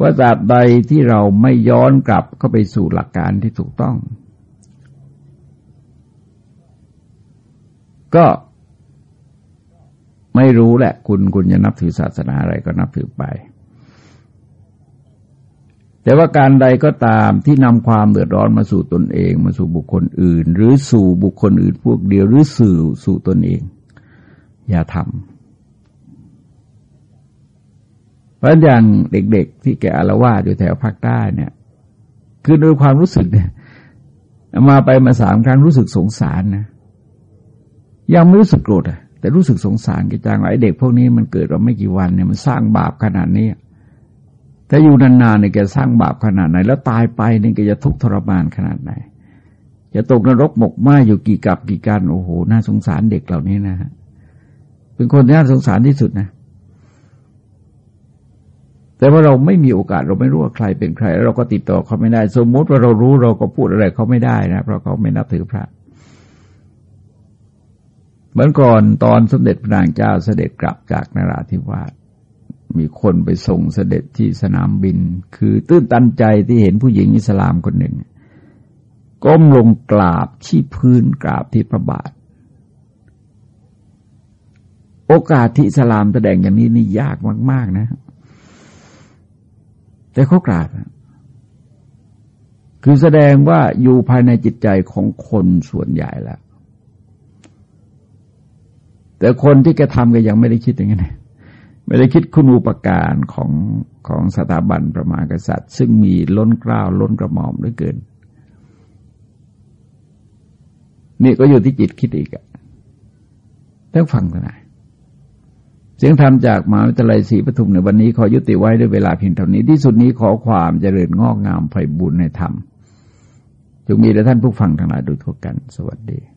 ว่าตราบใดที่เราไม่ย้อนกลับเข้าไปสู่หลักการที่ถูกต้อง ก็ไม่รู้แหละ คุณคุณจะนับถือศาสนาอะไรก็นับถือไป แต่ว่าการใดก็ตามที่นำความเดือดร้อนมาสู่ตนเอง มาสู่บุคคลอื่น หรือสู่บุคคลอื่นพวกเดียวหรือสื่อสู่ตนเอง อย่าทำเพราะอย่างเด็ก ๆ ที่แกอารวาสอยู่แถวภาคใต้เนี่ย คือโดยความรู้สึกเนี่ย มาไปมาสามครั้งรู้สึกสงสารนะ ยังไม่รู้สึกโกรธอะแต่รู้สึกสงสารกิจางไอ้เด็กพวกนี้มันเกิดมาไม่กี่วันเนี่ยมันสร้างบาปขนาดนี้ถ้าอยู่นานๆเนี่ยแกสร้างบาปขนาดไหน แล้วตายไปเนี่ยแกจะทุกข์ทรมานขนาดไหน จะตกนรกหมกไหมอยู่กี่กับกี่การโอ้โหน่าสงสารเด็กเหล่านี้นะฮะเป็นคนที่น่าสงสารที่สุดนะ แต่ว่าเราไม่มีโอกาสเราไม่รู้ว่าใครเป็นใคร เราก็ติดต่อเขาไม่ได้ สมมติว่าเรารู้เราก็พูดอะไรเขาไม่ได้นะเพราะเขาไม่นับถือพระ เหมือนก่อนตอนสมเด็จพระนางเจ้าเสด็จกลับจากนราธิวาสมีคนไปส่งเสด็จที่สนามบิน คือตื้นตันใจที่เห็นผู้หญิงอิสลามคนหนึ่ง ก้มลงกราบที่พื้นกราบที่พระบาท โอกาสที่อิสลามแสดงอย่างนี้นี่ยากมาก ๆ นะ แต่เขากราบ คือแสดงว่าอยู่ภายในจิตใจของคนส่วนใหญ่แล้ว แต่คนที่แกทำก็ยังไม่ได้คิดอย่างนั้นไม่ได้คิดคุณูปการของของสถาบันประมาณกษัตริย์ ซึ่งมีล้นกล้าวล้นกระหม่อมเหลือเกิน นี่ก็อยู่ที่จิตคิดอีกอะต้องฟังกันนะเสียงธรรมจากมหาวิทยาลัยศรีปทุมในวันนี้ขอยุติไว้ด้วยเวลาเพียงเท่านี้ ที่สุดนี้ขอความเจริญงอกงามไพบุญในธรรมจงมีแด่ท่านผู้ฟังทั้งหลายโดยทั่วกัน สวัสดี